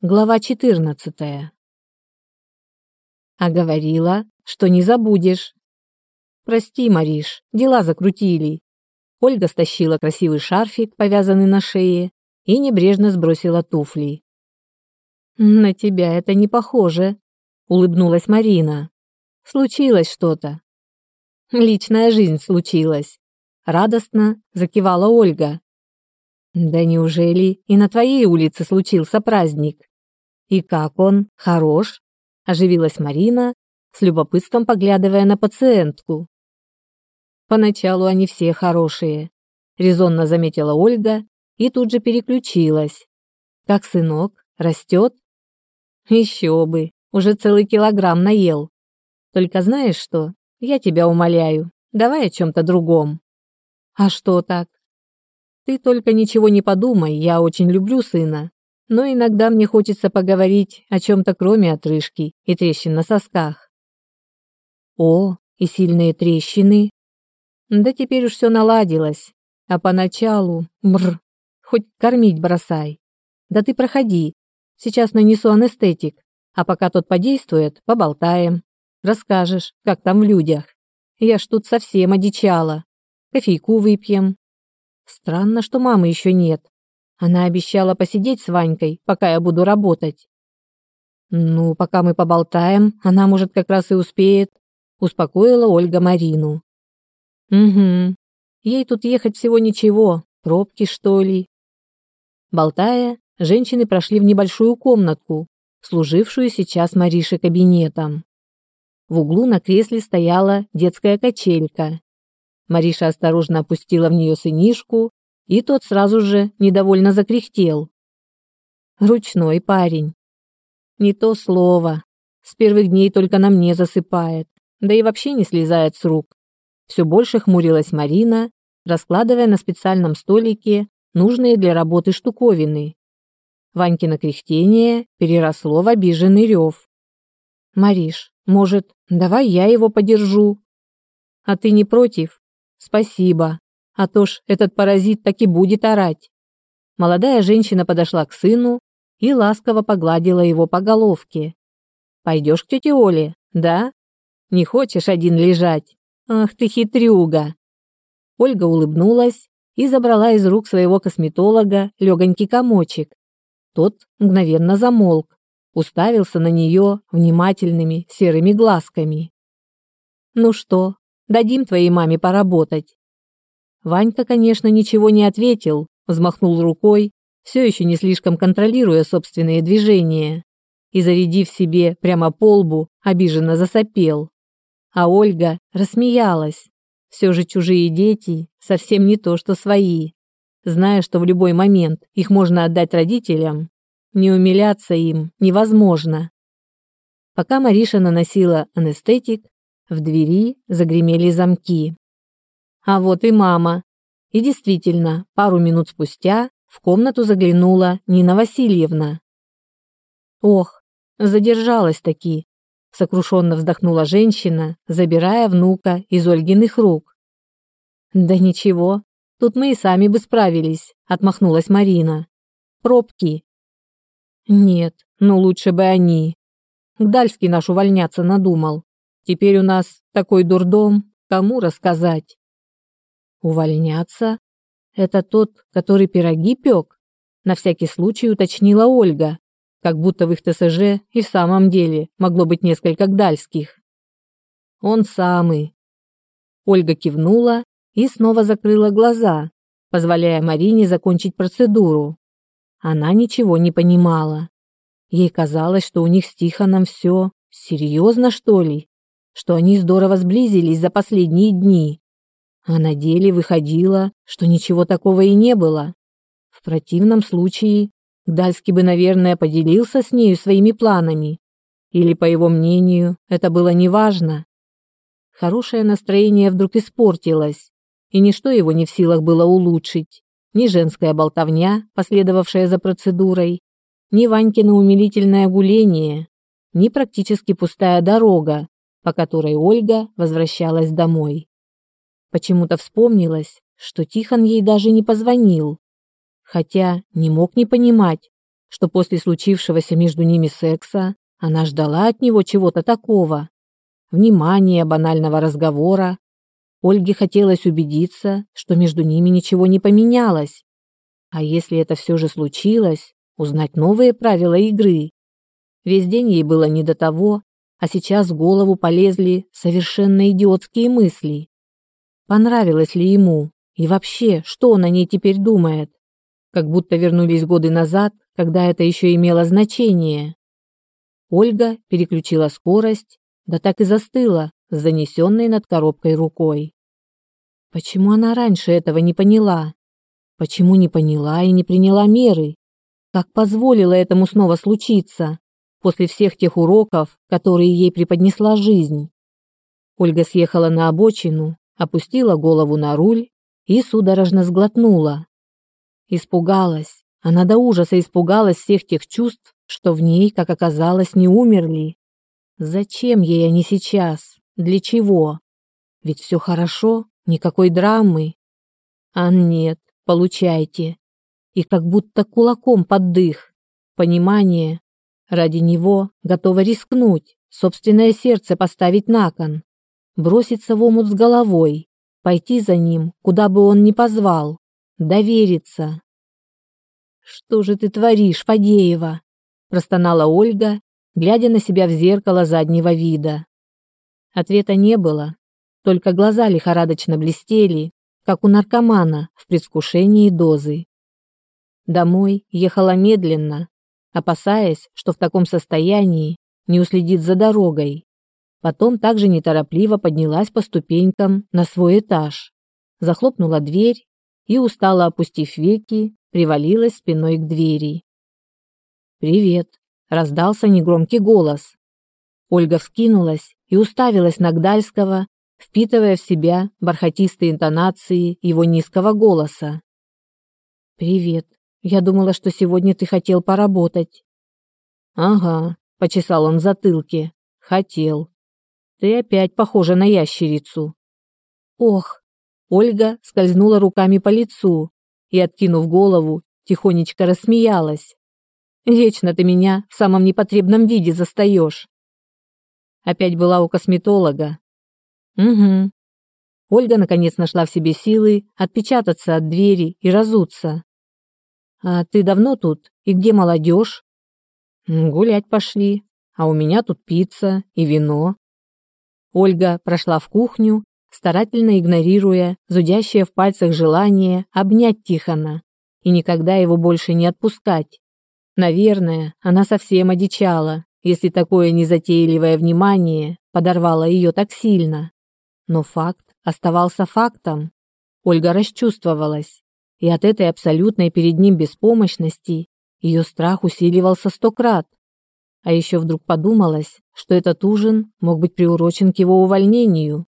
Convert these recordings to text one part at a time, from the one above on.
Глава 14. А говорила, что не забудешь. Прости, Мариш, дела закрутили. Ольга стащила красивый шарфик, повязанный на шее, и небрежно сбросила туфли. На тебя это не похоже, улыбнулась Марина. Случилось что-то. Личная жизнь случилась. Радостно закивала Ольга. Да неужели и на твоей улице случился праздник? «И как он? Хорош?» – оживилась Марина, с любопытством поглядывая на пациентку. «Поначалу они все хорошие», – резонно заметила Ольга и тут же переключилась. «Как сынок? Растет?» «Еще бы, уже целый килограмм наел. Только знаешь что, я тебя умоляю, давай о чем-то другом». «А что так?» «Ты только ничего не подумай, я очень люблю сына но иногда мне хочется поговорить о чем-то кроме отрыжки и трещин на сосках. О, и сильные трещины. Да теперь уж все наладилось. А поначалу, бр, хоть кормить бросай. Да ты проходи. Сейчас нанесу анестетик, а пока тот подействует, поболтаем. Расскажешь, как там в людях. Я ж тут совсем одичала. Кофейку выпьем. Странно, что мамы еще нет. Она обещала посидеть с Ванькой, пока я буду работать. Ну, пока мы поболтаем, она, может, как раз и успеет, успокоила Ольга Марину. Угу. Ей тут ехать всего ничего, пробки, что ли. Болтая, женщины прошли в небольшую комнатку, служившую сейчас Марише кабинетом. В углу на кресле стояла детская качелька. Мариша осторожно опустила в нее сынишку и тот сразу же недовольно закряхтел. Ручной парень. Не то слово. С первых дней только на мне засыпает, да и вообще не слезает с рук. Все больше хмурилась Марина, раскладывая на специальном столике нужные для работы штуковины. Ванькино кряхтение переросло в обиженный рев. «Мариш, может, давай я его подержу?» «А ты не против?» «Спасибо», а то ж этот паразит так и будет орать. Молодая женщина подошла к сыну и ласково погладила его по головке. «Пойдешь к тете Оле, да? Не хочешь один лежать? Ах ты хитрюга!» Ольга улыбнулась и забрала из рук своего косметолога легонький комочек. Тот мгновенно замолк, уставился на нее внимательными серыми глазками. «Ну что, дадим твоей маме поработать?» Ванька, конечно, ничего не ответил, взмахнул рукой, все еще не слишком контролируя собственные движения, и, зарядив себе прямо по лбу, обиженно засопел. А Ольга рассмеялась. Все же чужие дети совсем не то, что свои. Зная, что в любой момент их можно отдать родителям, не умиляться им невозможно. Пока Мариша наносила анестетик, в двери загремели замки. А вот и мама. И действительно, пару минут спустя в комнату заглянула Нина Васильевна. Ох, задержалась таки, сокрушенно вздохнула женщина, забирая внука из Ольгиных рук. Да ничего, тут мы и сами бы справились, отмахнулась Марина. Пробки. Нет, ну лучше бы они. Гдальский наш увольняться надумал. Теперь у нас такой дурдом, кому рассказать? Увольняться? Это тот, который пироги пек? На всякий случай уточнила Ольга, как будто в их ТСЖ и в самом деле могло быть несколько гдальских. Он самый. Ольга кивнула и снова закрыла глаза, позволяя Марине закончить процедуру. Она ничего не понимала. Ей казалось, что у них с Тихоном все серьезно, что ли, что они здорово сблизились за последние дни. А на деле выходило, что ничего такого и не было. В противном случае Гдальский бы, наверное, поделился с нею своими планами. Или, по его мнению, это было неважно. Хорошее настроение вдруг испортилось, и ничто его не в силах было улучшить. Ни женская болтовня, последовавшая за процедурой, ни Ванькино умилительное гуление, ни практически пустая дорога, по которой Ольга возвращалась домой. Почему-то вспомнилось, что Тихон ей даже не позвонил. Хотя не мог не понимать, что после случившегося между ними секса она ждала от него чего-то такого. Внимания, банального разговора. Ольге хотелось убедиться, что между ними ничего не поменялось. А если это все же случилось, узнать новые правила игры. Весь день ей было не до того, а сейчас в голову полезли совершенно идиотские мысли. Понравилось ли ему? И вообще, что он о ней теперь думает? Как будто вернулись годы назад, когда это еще имело значение. Ольга переключила скорость, да так и застыла с занесенной над коробкой рукой. Почему она раньше этого не поняла? Почему не поняла и не приняла меры? Как позволила этому снова случиться? после всех тех уроков, которые ей преподнесла жизнь. Ольга съехала на обочину, опустила голову на руль и судорожно сглотнула. Испугалась. Она до ужаса испугалась всех тех чувств, что в ней, как оказалось, не умерли. Зачем ей они сейчас? Для чего? Ведь все хорошо, никакой драмы. А нет, получайте. И как будто кулаком под дых. Понимание, Ради него готова рискнуть, собственное сердце поставить на кон, броситься в омут с головой, пойти за ним, куда бы он ни позвал, довериться. «Что же ты творишь, Фадеева?» – простонала Ольга, глядя на себя в зеркало заднего вида. Ответа не было, только глаза лихорадочно блестели, как у наркомана в предвкушении дозы. Домой ехала медленно, опасаясь, что в таком состоянии не уследит за дорогой. Потом также неторопливо поднялась по ступенькам на свой этаж, захлопнула дверь и, устало опустив веки, привалилась спиной к двери. «Привет!» – раздался негромкий голос. Ольга вскинулась и уставилась на Гдальского, впитывая в себя бархатистые интонации его низкого голоса. «Привет!» Я думала, что сегодня ты хотел поработать. Ага, почесал он в затылке. Хотел. Ты опять похожа на ящерицу. Ох. Ольга скользнула руками по лицу и, откинув голову, тихонечко рассмеялась. Вечно ты меня в самом непотребном виде застаешь. Опять была у косметолога. Угу. Ольга наконец нашла в себе силы отпечататься от двери и разуться. «А ты давно тут? И где молодежь?» «Гулять пошли, а у меня тут пицца и вино». Ольга прошла в кухню, старательно игнорируя зудящее в пальцах желание обнять Тихона и никогда его больше не отпускать. Наверное, она совсем одичала, если такое незатейливое внимание подорвало ее так сильно. Но факт оставался фактом. Ольга расчувствовалась и от этой абсолютной перед ним беспомощности ее страх усиливался сто крат. А еще вдруг подумалось, что этот ужин мог быть приурочен к его увольнению.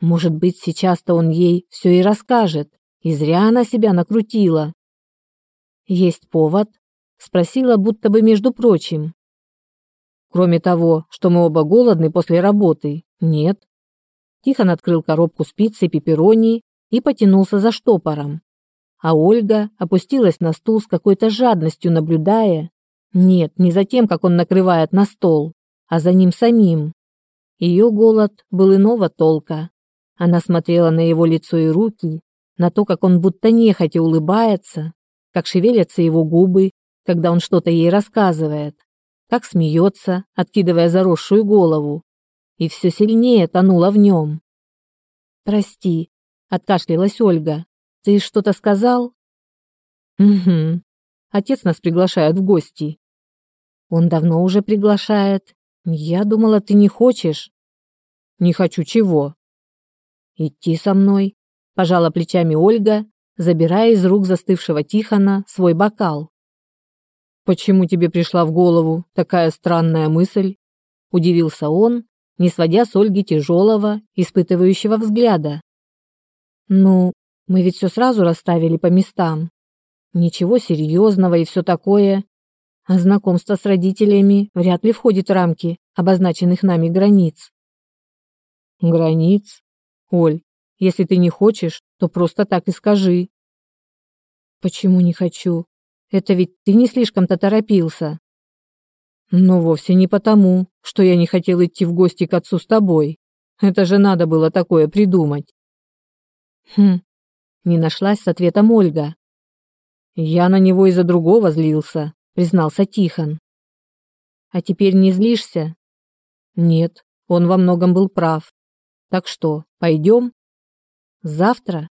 Может быть, сейчас-то он ей все и расскажет, и зря она себя накрутила. «Есть повод?» – спросила, будто бы между прочим. «Кроме того, что мы оба голодны после работы, нет». Тихон открыл коробку с пиццей пепперони и потянулся за штопором а Ольга опустилась на стул с какой-то жадностью, наблюдая. Нет, не за тем, как он накрывает на стол, а за ним самим. Ее голод был иного толка. Она смотрела на его лицо и руки, на то, как он будто нехотя улыбается, как шевелятся его губы, когда он что-то ей рассказывает, как смеется, откидывая заросшую голову, и все сильнее тонула в нем. «Прости», — откашлялась Ольга, ты что-то сказал? Угу. Отец нас приглашает в гости. Он давно уже приглашает. Я думала, ты не хочешь. Не хочу чего? Идти со мной, пожала плечами Ольга, забирая из рук застывшего Тихона свой бокал. Почему тебе пришла в голову такая странная мысль? удивился он, не сводя с Ольги тяжелого, испытывающего взгляда. Ну, мы ведь все сразу расставили по местам. Ничего серьезного и все такое. А знакомство с родителями вряд ли входит в рамки обозначенных нами границ. Границ? Оль, если ты не хочешь, то просто так и скажи. Почему не хочу? Это ведь ты не слишком-то торопился. Но вовсе не потому, что я не хотел идти в гости к отцу с тобой. Это же надо было такое придумать. Хм, не нашлась с ответом Ольга. Я на него из-за другого злился, признался Тихон. А теперь не злишься? Нет, он во многом был прав. Так что, пойдем? Завтра?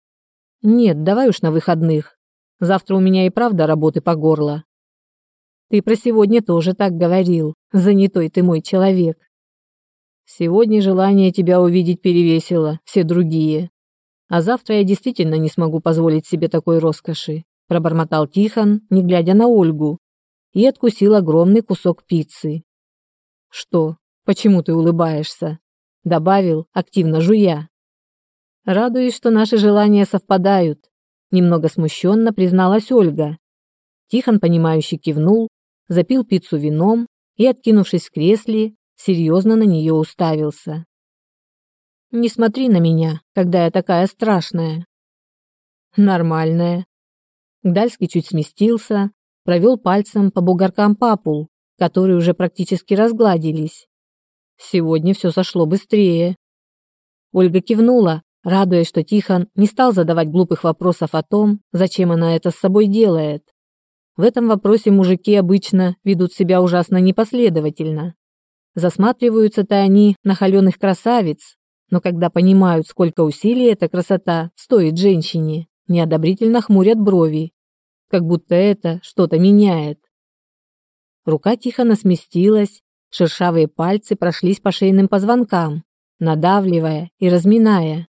Нет, давай уж на выходных. Завтра у меня и правда работы по горло. Ты про сегодня тоже так говорил. Занятой ты мой человек. Сегодня желание тебя увидеть перевесило все другие. А завтра я действительно не смогу позволить себе такой роскоши, пробормотал Тихон, не глядя на Ольгу, и откусил огромный кусок пиццы. Что? Почему ты улыбаешься? добавил, активно жуя. Радуюсь, что наши желания совпадают, немного смущенно призналась Ольга. Тихон понимающе кивнул, запил пиццу вином и, откинувшись в кресле, серьезно на нее уставился. «Не смотри на меня, когда я такая страшная». «Нормальная». Гдальский чуть сместился, провел пальцем по бугоркам папул, которые уже практически разгладились. Сегодня все сошло быстрее. Ольга кивнула, радуясь, что Тихон не стал задавать глупых вопросов о том, зачем она это с собой делает. В этом вопросе мужики обычно ведут себя ужасно непоследовательно. Засматриваются-то они на холеных красавиц, но когда понимают, сколько усилий эта красота стоит женщине, неодобрительно хмурят брови, как будто это что-то меняет. Рука Тихона сместилась, шершавые пальцы прошлись по шейным позвонкам, надавливая и разминая.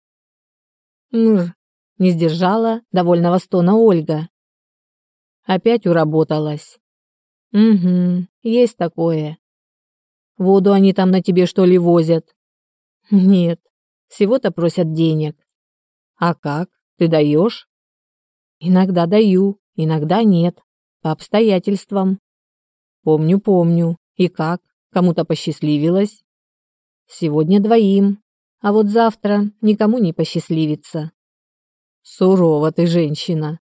«Мр!» — не сдержала довольного стона Ольга. Опять уработалась. Угу, есть такое. Воду они там на тебе что ли возят? Нет, всего-то просят денег. А как? Ты даешь? Иногда даю, иногда нет. По обстоятельствам. Помню, помню. И как? Кому-то посчастливилось? Сегодня двоим, а вот завтра никому не посчастливится. Сурова ты женщина.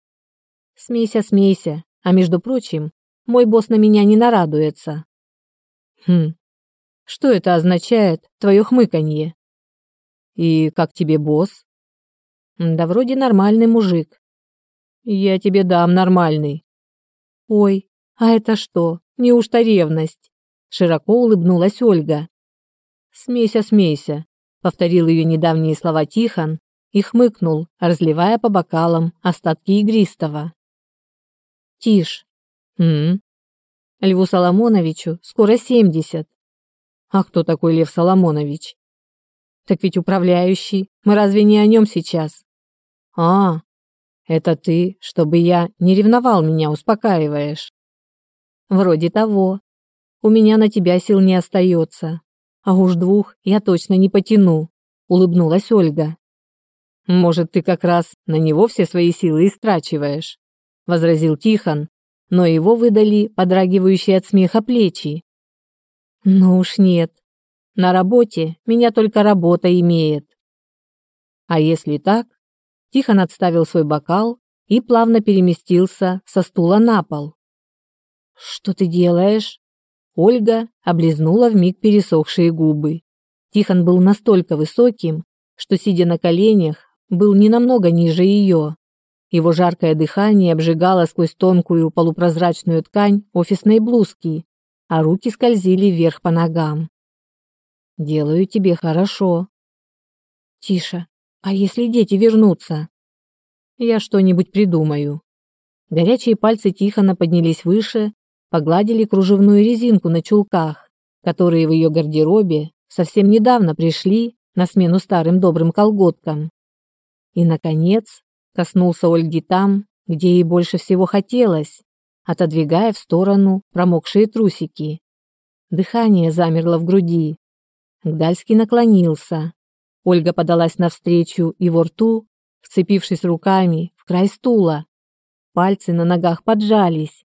Смейся, смейся. А между прочим, мой босс на меня не нарадуется. Хм. Что это означает, твое хмыканье? И как тебе босс? Да вроде нормальный мужик. Я тебе дам нормальный. Ой, а это что? Неужто ревность? Широко улыбнулась Ольга. Смейся, смейся, повторил ее недавние слова Тихон и хмыкнул, разливая по бокалам остатки игристого. Тишь. М? Льву Соломоновичу скоро семьдесят. А кто такой Лев Соломонович? Так ведь управляющий. Мы разве не о нем сейчас? А, это ты, чтобы я не ревновал меня, успокаиваешь. Вроде того. У меня на тебя сил не остается. А уж двух я точно не потяну, улыбнулась Ольга. Может, ты как раз на него все свои силы истрачиваешь возразил Тихон, но его выдали подрагивающие от смеха плечи. Ну уж нет. На работе меня только работа имеет. А если так? Тихон отставил свой бокал и плавно переместился со стула на пол. Что ты делаешь? Ольга облизнула вмиг пересохшие губы. Тихон был настолько высоким, что сидя на коленях, был не намного ниже ее. Его жаркое дыхание обжигало сквозь тонкую полупрозрачную ткань офисной блузки, а руки скользили вверх по ногам. «Делаю тебе хорошо». «Тише. А если дети вернутся?» «Я что-нибудь придумаю». Горячие пальцы Тихона поднялись выше, погладили кружевную резинку на чулках, которые в ее гардеробе совсем недавно пришли на смену старым добрым колготкам. И, наконец, Коснулся Ольги там, где ей больше всего хотелось, отодвигая в сторону промокшие трусики. Дыхание замерло в груди. Гдальский наклонился. Ольга подалась навстречу его рту, вцепившись руками в край стула. Пальцы на ногах поджались.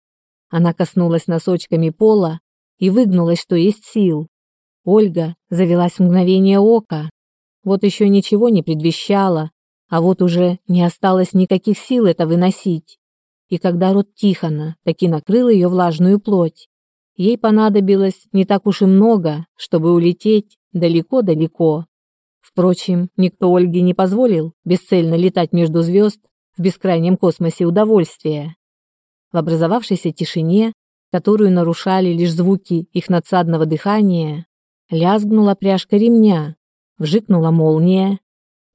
Она коснулась носочками пола и выгнулась, что есть сил. Ольга завелась мгновение ока. Вот еще ничего не предвещало, а вот уже не осталось никаких сил это выносить. и когда рот Тихона таки накрыл ее влажную плоть, ей понадобилось не так уж и много, чтобы улететь далеко-далеко. Впрочем, никто Ольге не позволил бесцельно летать между звезд в бескрайнем космосе удовольствия. В образовавшейся тишине, которую нарушали лишь звуки их надсадного дыхания, лязгнула пряжка ремня, вжикнула молния.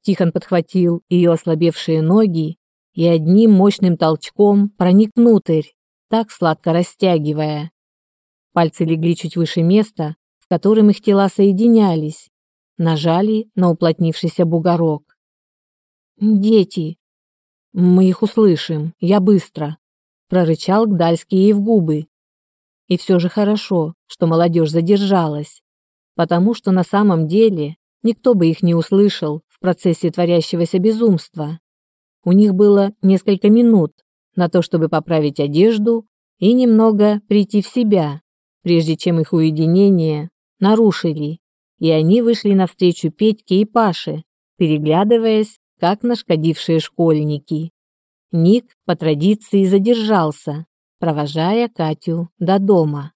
Тихон подхватил ее ослабевшие ноги и одним мощным толчком проник внутрь, так сладко растягивая. Пальцы легли чуть выше места, в котором их тела соединялись, нажали на уплотнившийся бугорок. «Дети!» «Мы их услышим, я быстро», — прорычал Гдальский ей в губы. И все же хорошо, что молодежь задержалась, потому что на самом деле никто бы их не услышал в процессе творящегося безумства. У них было несколько минут на то, чтобы поправить одежду и немного прийти в себя, прежде чем их уединение нарушили, и они вышли навстречу Петьке и Паше, переглядываясь, как нашкодившие школьники. Ник по традиции задержался, провожая Катю до дома.